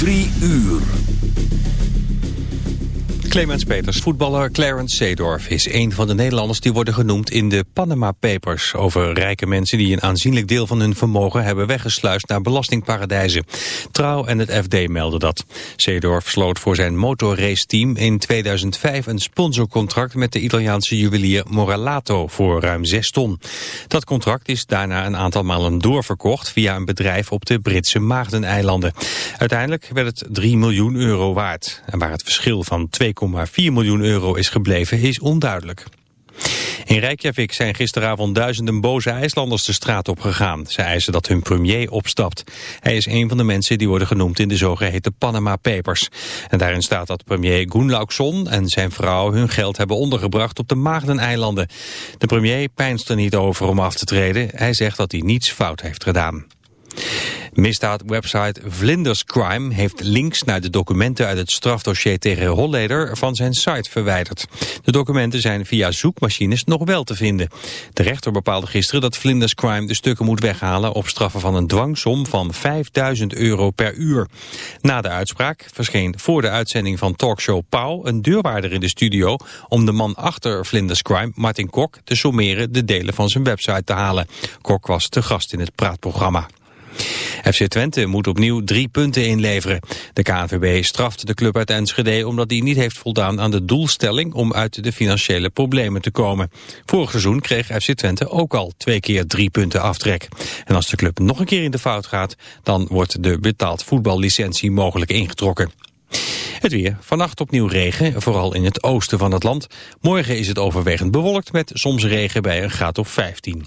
Drie uur. Clemens Peters, voetballer Clarence Seedorf, is een van de Nederlanders die worden genoemd in de Panama Papers over rijke mensen die een aanzienlijk deel van hun vermogen hebben weggesluist naar belastingparadijzen. Trouw en het FD melden dat. Seedorf sloot voor zijn motorraceteam in 2005 een sponsorcontract met de Italiaanse juwelier Moralato voor ruim 6 ton. Dat contract is daarna een aantal malen doorverkocht via een bedrijf op de Britse Maagdeneilanden. Uiteindelijk werd het 3 miljoen euro waard. En waar het verschil van 2 2,4 miljoen euro is gebleven is onduidelijk. In Reykjavik zijn gisteravond duizenden boze IJslanders de straat op gegaan. Ze eisen dat hun premier opstapt. Hij is een van de mensen die worden genoemd in de zogeheten Panama Papers. En daarin staat dat premier Gunnlaugsson en zijn vrouw hun geld hebben ondergebracht op de Maagdeneilanden. De premier pijnst er niet over om af te treden. Hij zegt dat hij niets fout heeft gedaan. Misdaadwebsite Vlinders Crime heeft links naar de documenten uit het strafdossier tegen Holleder van zijn site verwijderd. De documenten zijn via zoekmachines nog wel te vinden. De rechter bepaalde gisteren dat Vlinders Crime de stukken moet weghalen op straffen van een dwangsom van 5000 euro per uur. Na de uitspraak verscheen voor de uitzending van talkshow Pauw een deurwaarder in de studio om de man achter Vlinders Crime, Martin Kok, te sommeren de delen van zijn website te halen. Kok was te gast in het praatprogramma. FC Twente moet opnieuw drie punten inleveren. De KNVB straft de club uit Enschede omdat hij niet heeft voldaan aan de doelstelling om uit de financiële problemen te komen. Vorig seizoen kreeg FC Twente ook al twee keer drie punten aftrek. En als de club nog een keer in de fout gaat, dan wordt de betaald voetballicentie mogelijk ingetrokken. Het weer. Vannacht opnieuw regen, vooral in het oosten van het land. Morgen is het overwegend bewolkt met soms regen bij een graad of 15.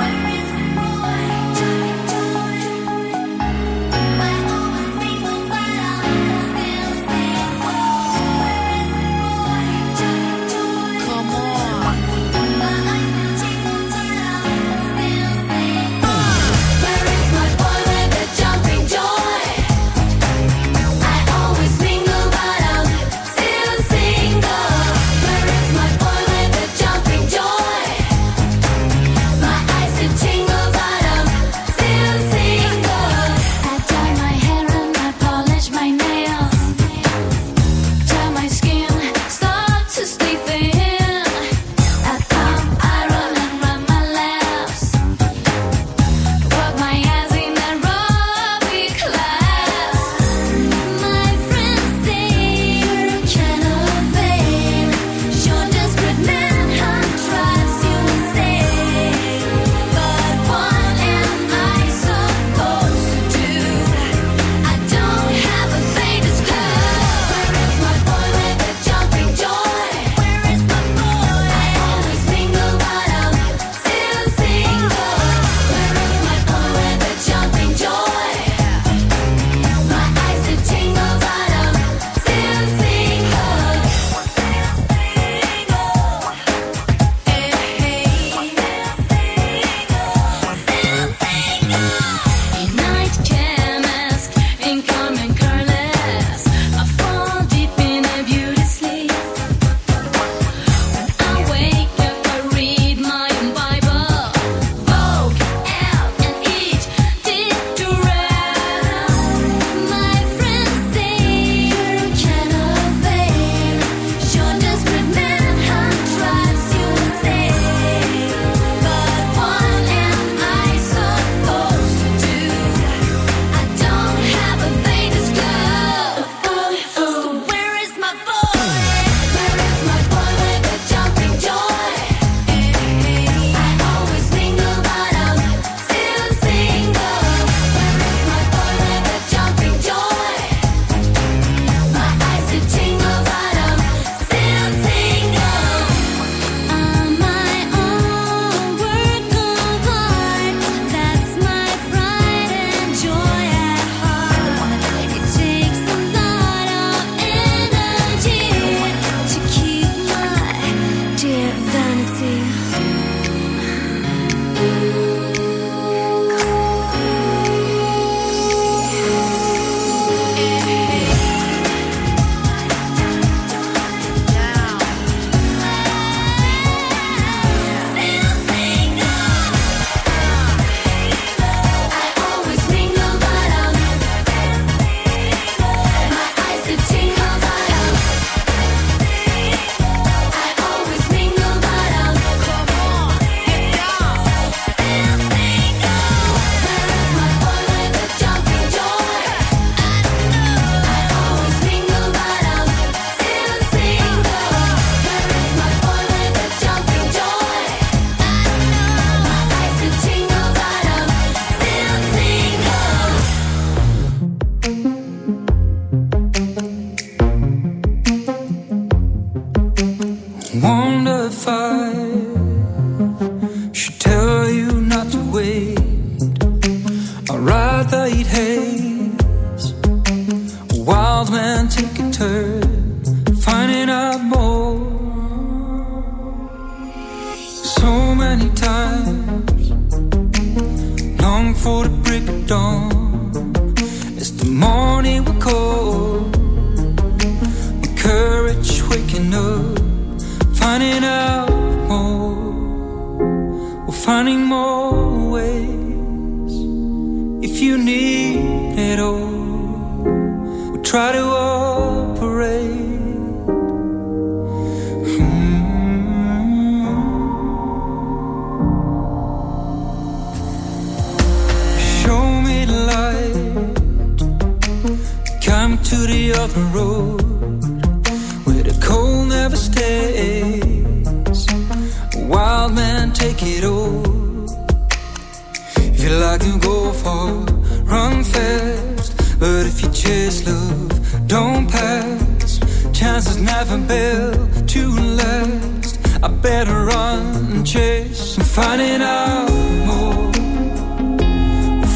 Chase love don't pass. Chances never built to last. I better run and chase finding out more.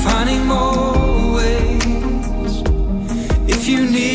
Finding more ways if you need.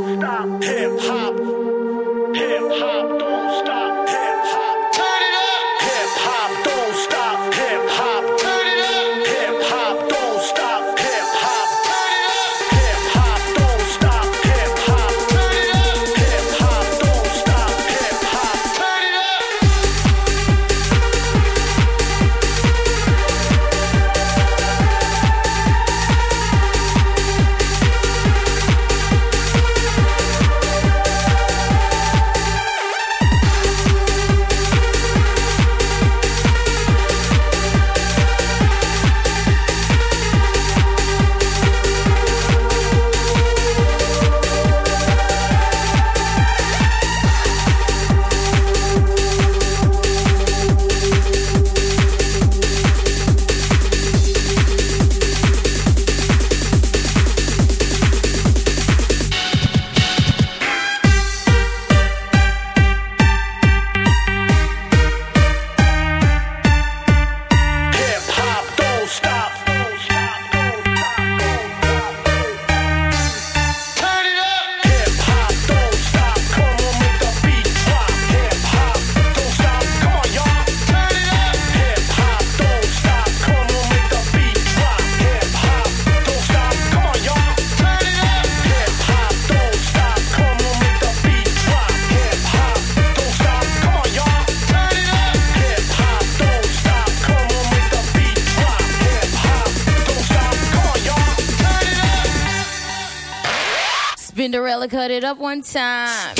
Stop. Hip hop. Hip hop. up one time.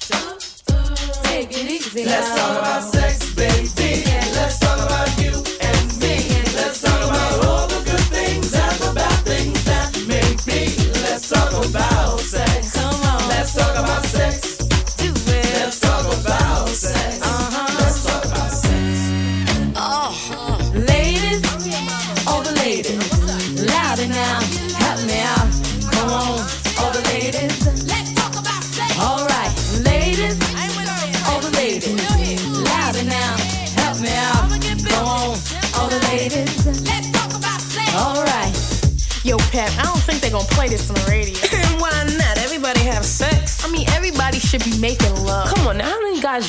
take it easy. Let's talk about sex.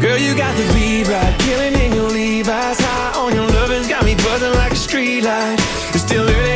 Girl, you got the beat right, killing in your Levi's. High on your lovin's got me buzzing like a street light. It's still early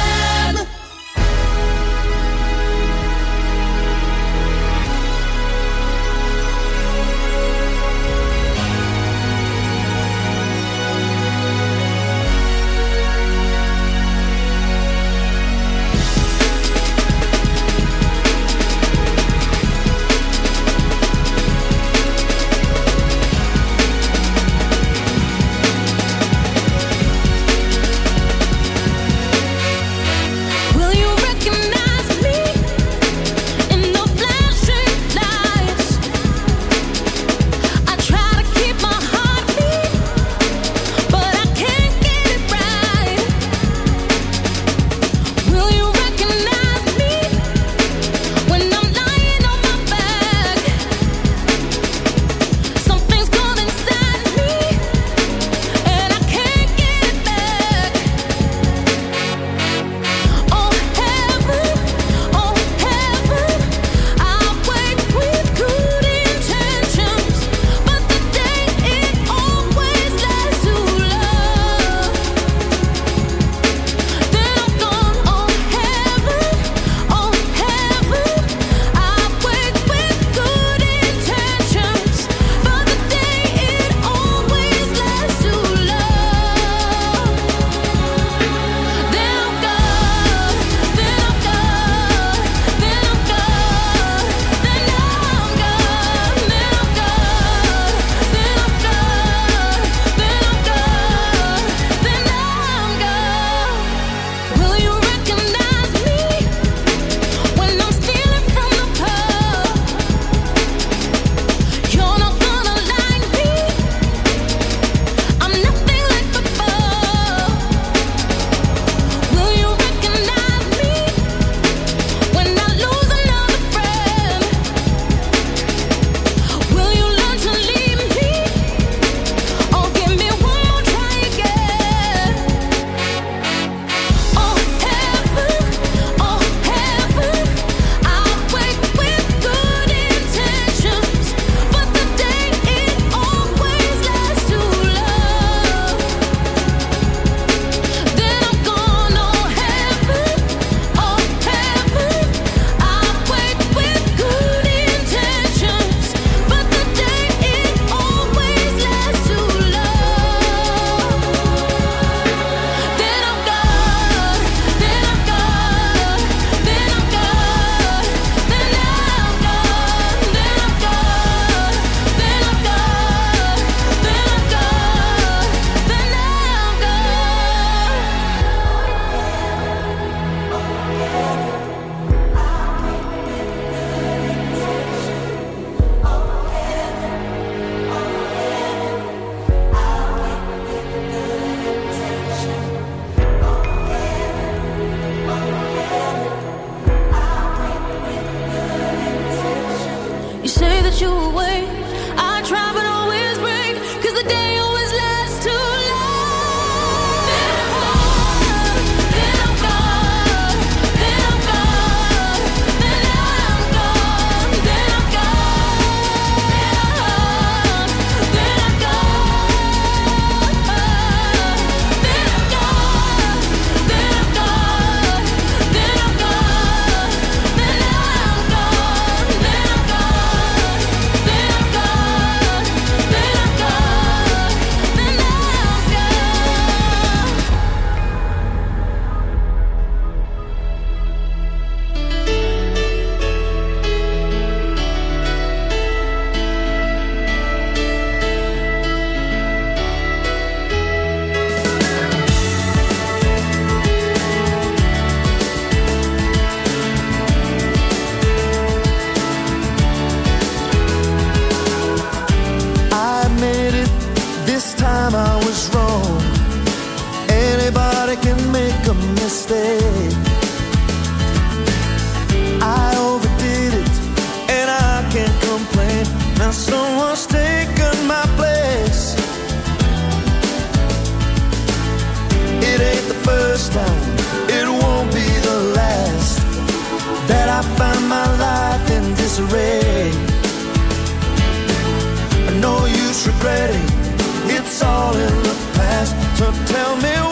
Tell me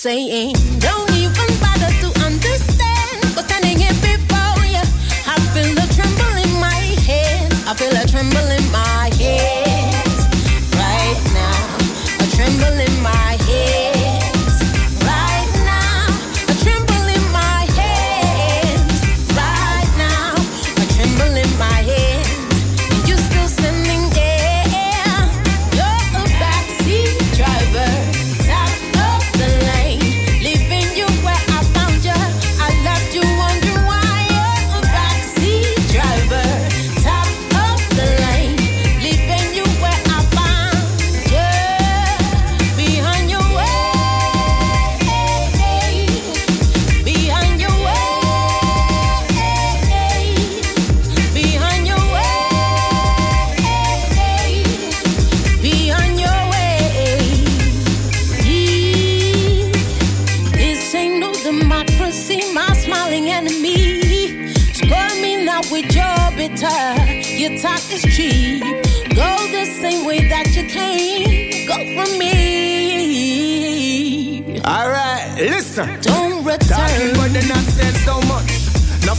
saying,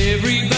Everybody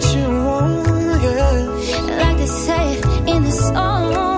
that you want, yeah. Like they say in the song.